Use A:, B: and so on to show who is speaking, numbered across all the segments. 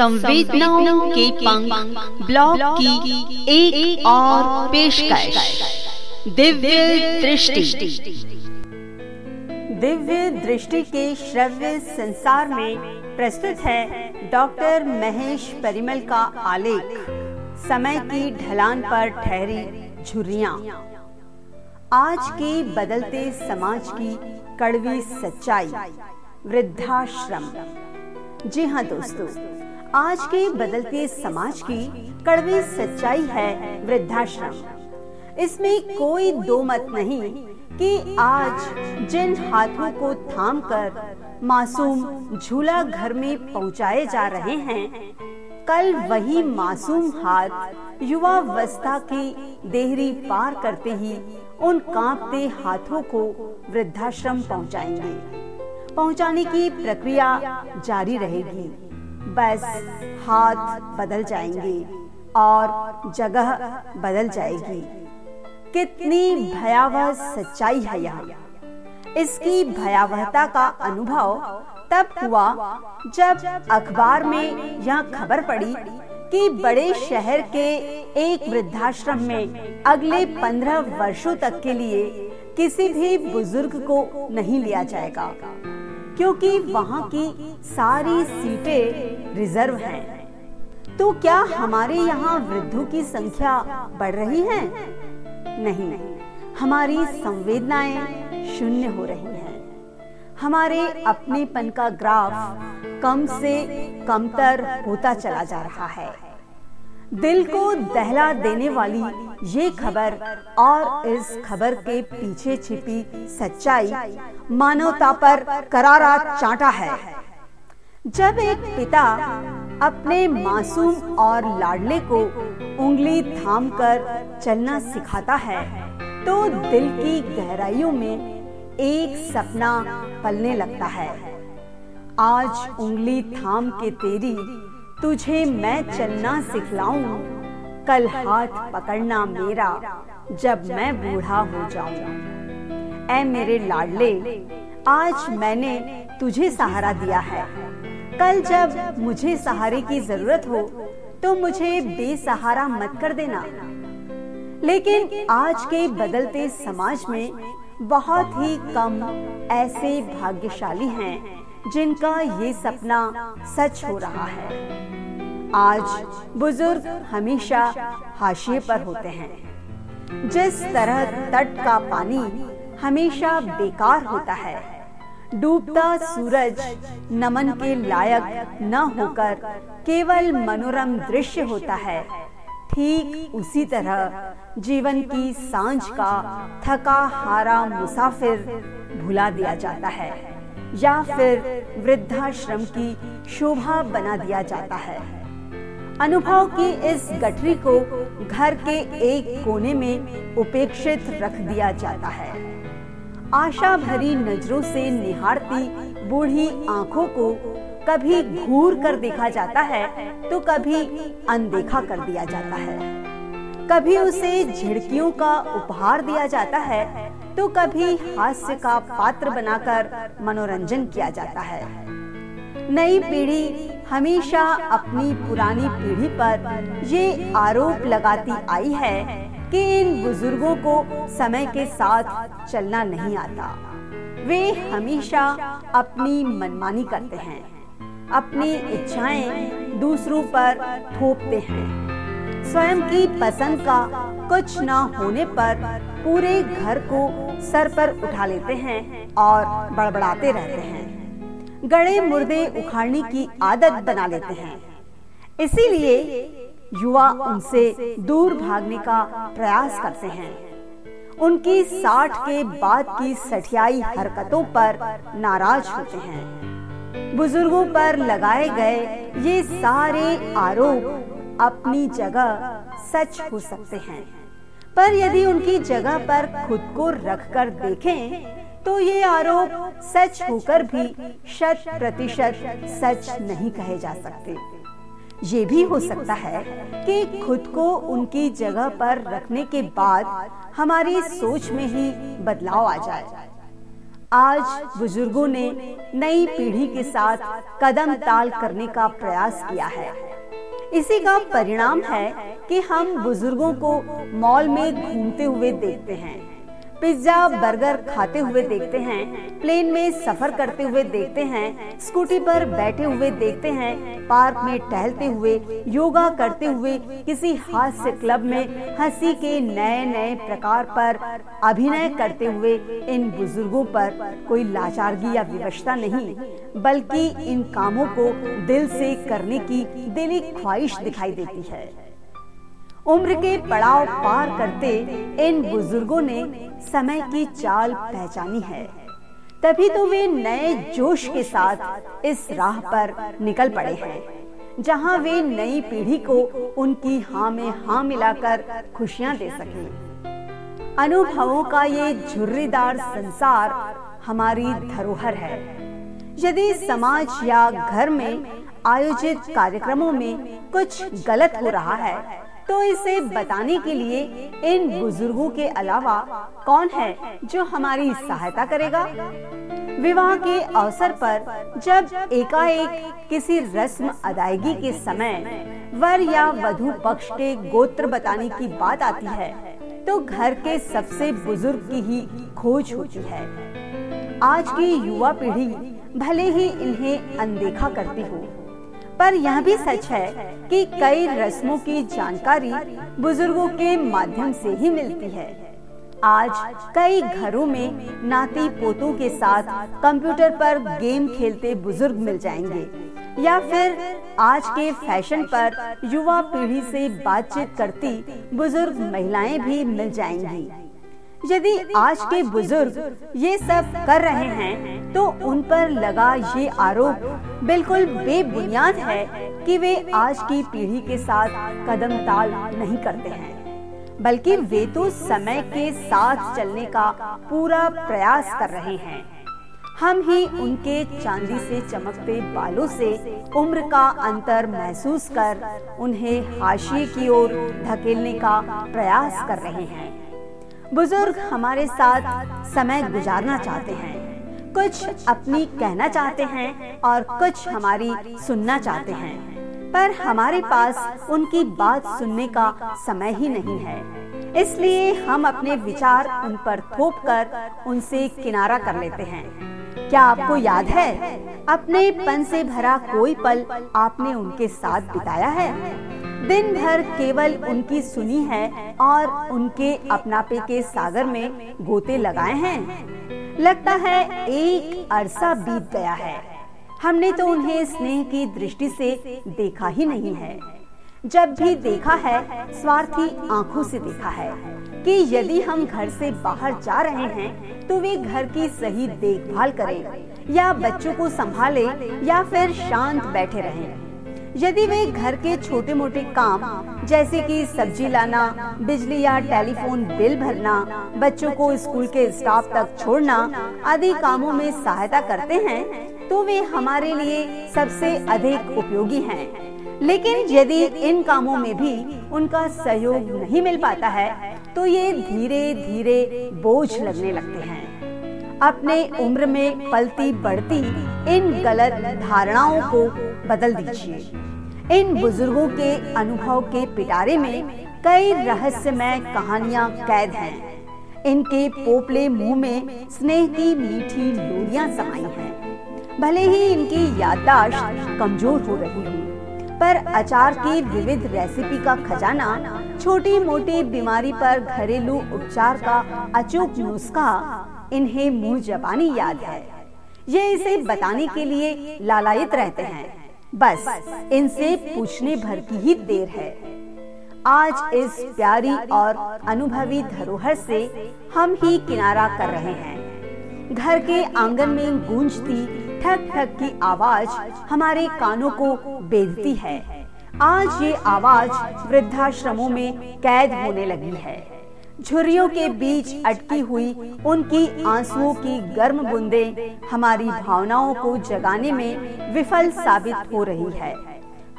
A: संवेदनाओं के पंख ब्लॉग की एक, एक और पेशकश। दिव्य दृष्टि।
B: दिव्य दृष्टि के श्रव्य संसार में प्रस्तुत है डॉक्टर महेश परिमल का आलेख। समय की ढलान पर ठहरी झुर्रियाँ। आज के बदलते समाज की कड़वी सच्चाई वृद्धाश्रम। जी हाँ दोस्तों आज के बदलते समाज की कड़वी सच्चाई है वृद्धाश्रम। इसमें कोई दो मत नहीं कि आज जिन हाथों को थामकर मासूम झूला घर में पहुँचाए जा रहे हैं, कल वही मासूम हाथ युवावस्था की देहरी पार करते ही उन कांपते हाथों को वृद्धाश्रम पहुंचाएँगे। पहुँचाने की प्रक्रिया जारी रहेगी। बस हाथ बदल जाएँगे और जगह बदल जाएगी। कितनी भयावह सच्चाई है यहाँ। इसकी भयावहता का अनुभव तब हुआ जब अखबार में यह खबर पड़ी कि बड़े शहर के एक वृद्धाश्रम में अगले पंद्रह वर्षों तक के लिए किसी भी बुज़ुर्ग को नहीं लिया जाएगा। क्योंकि वहाँ की सारी सीटें रिज़र्व हैं। तो क्या हमारे यहाँ वृद्धों की संख्या बढ़ रही है नहीं हमारी संवेदनाएँ शून्य हो रही हैं। हमारे अपनेपन का ग्राफ कम से कमतर होता चला जा रहा है दिल को दहला देने वाली ये खबर और इस खबर के पीछे छिपी सच्चाई मानवता पर करारा चाटा है। जब एक पिता अपने मासूम और लाडले को उंगली थामकर चलना सिखाता है तो दिल की गहराइयों में एक सपना पलने लगता है। आज उंगली थाम के तेरी तुझे मैं चलना सिखलाऊं। कल हाथ पकड़ना मेरा, जब मैं बूढ़ा हो जाऊँ। ऐ मेरे लाडले, आज मैंने तुझे सहारा दिया है। कल जब मुझे सहारे की ज़रूरत हो तो मुझे बेसहारा मत कर देना। लेकिन आज के बदलते समाज में बहुत ही कम ऐसे भाग्यशाली हैं। जिनका ये सपना सच हो रहा है। आज बुज़ुर्ग हमेशा हाशिए पर होते हैं। जिस तरह तट का पानी हमेशा बेकार होता है, डूबता सूरज नमन के लायक न होकर केवल मनोरम दृश्य होता है, ठीक उसी तरह जीवन की साँझ का थका हारा मुसाफिर भुला दिया जाता है। या फिर वृद्धाश्रम की शोभा बना दिया जाता है। अनुभव की इस गठरी को घर के एक कोने में उपेक्षित रख दिया जाता है। आशा भरी नज़रों से निहारती बूढ़ी आँखों को कभी घूर कर देखा जाता है तो कभी अनदेखा कर दिया जाता है। कभी उसे झिड़कियों का उपहार दिया जाता है तो कभी हास्य का पात्र बनाकर मनोरंजन किया जाता है। नई पीढ़ी हमेशा अपनी पुरानी पीढ़ी पर ये आरोप लगाती आई है कि इन बुज़ुर्गों को समय के साथ चलना नहीं आता। वे हमेशा अपनी मनमानी करते हैं, अपनी इच्छाएँ दूसरों पर थोपते हैं। स्वयं की पसंद का कुछ न होने पर पूरे घर को सर पर उठा लेते हैं और बड़बड़ाते रहते हैं। गड़े मुर्दे उखाड़ने की आदत बना लेते हैं। इसीलिए युवा उनसे दूर भागने का प्रयास करते हैं। उनकी साठ के बाद की सठियाई हरकतों पर नाराज़ होते हैं। बुज़ुर्गों पर लगाए गए ये सारे आरोप अपनी जगह सच हो सकते हैं। पर यदि उनकी जगह पर खुद को रखकर देखें तो ये आरोप सच होकर भी शत प्रतिशत सच नहीं कहे जा सकते। ये भी हो सकता है कि खुद को उनकी जगह पर रखने के बाद हमारी सोच में ही बदलाव आ जाए। आज बुज़ुर्गों ने नई पीढ़ी के साथ कदम ताल करने का प्रयास किया है। इसी का परिणाम है कि हम बुज़ुर्गों को मॉल में घूमते हुए देखते हैं। पिज्जा, बर्गर खाते हुए देखते हैं, प्लेन में सफ़र करते हुए देखते हैं, स्कूटी पर बैठे हुए देखते हैं, पार्क में टहलते हुए, योगा करते हुए, किसी हास्य क्लब में हँसी के नए नए प्रकार पर अभिनय करते हुए, इन बुज़ुर्गों पर कोई लाचारगी या विवशता नहीं, बल्कि इन कामों को दिल से करने की दिली ख्वाहिश दिखाई देती है। उम्र के पड़ाव पार करते इन बुज़ुर्गों ने समय की चाल पहचानी है। तभी तो वे नए जोश के साथ इस राह पर निकल पड़े हैं, जहाँ वे नई पीढ़ी को उनकी हाँ में हाँ मिलाकर खुशियाँ दे सके। अनुभवों का ये झुर्रीदार संसार हमारी धरोहर है। यदि समाज या घर में आयोजित कार्यक्रमों में कुछ गलत हो रहा है तो इसे बताने के लिए इन बुज़ुर्गों के अलावा कौन है जो हमारी सहायता करेगा? विवाह के अवसर पर जब एकाएक किसी रस्म अदायगी के समय वर या वधु पक्ष के गोत्र बताने की बात आती है तो घर के सबसे बुज़ुर्ग की ही खोज होती है। आज की युवा पीढ़ी भले ही इन्हें अनदेखा करती हो पर यह भी सच है कि कई रस्मों की जानकारी बुज़ुर्गों के माध्यम से ही मिलती है। आज कई घरों में नाती पोतों के साथ कंप्यूटर पर गेम खेलते बुज़ुर्ग मिल जाएँगे, या फिर आज के फ़ैशन पर युवा पीढ़ी से बातचीत करती बुज़ुर्ग महिलाएँ भी मिल जाएँगी। यदि आज के बुज़ुर्ग ये सब कर रहे हैं तो उन पर लगा ये आरोप बिल्कुल बेबुनियाद है कि वे आज की पीढ़ी के साथ कदम ताल नहीं करते हैं, बल्कि वे तो समय के साथ चलने का पूरा प्रयास कर रहे हैं। हम ही उनके चांदी से चमकते बालों से उम्र का अंतर महसूस कर उन्हें हाशिए की ओर धकेलने का प्रयास कर रहे हैं। बुज़ुर्ग हमारे साथ समय गुजारना चाहते हैं। कुछ अपनी कहना चाहते हैं और कुछ हमारी सुनना चाहते हैं। पर हमारे पास उनकी बात सुनने का समय ही नहीं है। इसलिए हम अपने विचार उन पर थोप कर उनसे किनारा कर लेते हैं। क्या आपको याद है? अपने पन से भरा कोई पल आपने उनके साथ बिताया है? दिन भर केवल उनकी सुनी है और उनके अपनापे के सागर में गोते लगाए हैं? लगता है एक अरसा बीत गया है। हमने तो उन्हें स्नेह की दृष्टि से देखा ही नहीं है। जब भी देखा है, स्वार्थी आँखों से देखा है कि यदि हम घर से बाहर जा रहे हैं तो वे घर की सही देखभाल करें या बच्चों को संभाले या फिर शांत बैठे रहें। यदि वे घर के छोटे मोटे काम, जैसे कि सब्ज़ी लाना, बिजली या टेलीफोन बिल भरना, बच्चों को स्कूल के स्टाफ तक छोड़ना आदि कामों में सहायता करते हैं तो वे हमारे लिए सबसे अधिक उपयोगी हैं। लेकिन यदि इन कामों में भी उनका सहयोग नहीं मिल पाता है तो ये धीरे धीरे बोझ लगने लगते हैं अपने उम्र में पलती बढ़ती इन गलत धारणाओं को बदल दीजिए। इन बुज़ुर्गों के अनुभव के पिटारे में कई रहस्यमय कहानियाँ कैद हैं। इनके पोपले मुँह में स्नेह की मीठी लोरियाँ समाई हैं। भले ही इनकी याददाश्त कमज़ोर हो रही हो, पर अचार की विविध रेसिपी का खजाना छोटी मोटी बीमारी पर घरेलू उपचार का अचूक नुस्खा इन्हें मुँह जबानी याद है। ये इसे बताने के लिए लालायित रहते हैं। बस इनसे पूछने भर की ही देर है। आज इस प्यारी और अनुभवी धरोहर से हम ही किनारा कर रहे हैं। घर के आँगन में गूंजती, ठक ठक की आवाज़ हमारे कानों को बेचती है। आज ये आवाज़ वृद्धाश्रमों में कैद होने लगी है। झुर्रियों के बीच अटकी हुई उनकी आंसुओं की गर्म बूंदे हमारी भावनाओं को जगाने में विफल साबित हो रही है।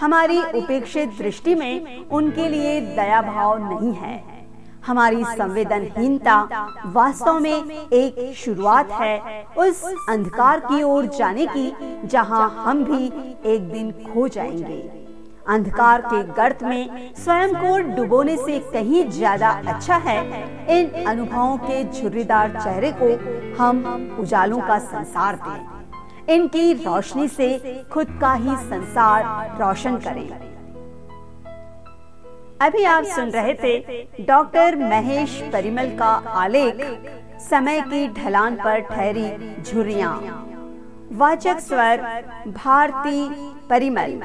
B: हमारी उपेक्षित दृष्टि में उनके लिए दया भाव नहीं है। हमारी संवेदनहीनता वास्तव में एक शुरुआत है उस अंधकार की ओर जाने की, जहाँ हम भी एक दिन खो जाएँगे। अंधकार के गर्त में स्वयं को डुबोने से कहीं ज़्यादा अच्छा है। इन अनुभवों के झुर्रीदार चेहरे को हम उजालों का संसार दें। इनकी रोशनी से खुद का ही संसार रोशन करें। अभी आप सुन रहे थे डॉक्टर महेश परिमल का आलेख, समय की ढलान पर ठहरी झुरिया वाचक स्वर, भारती परिमल।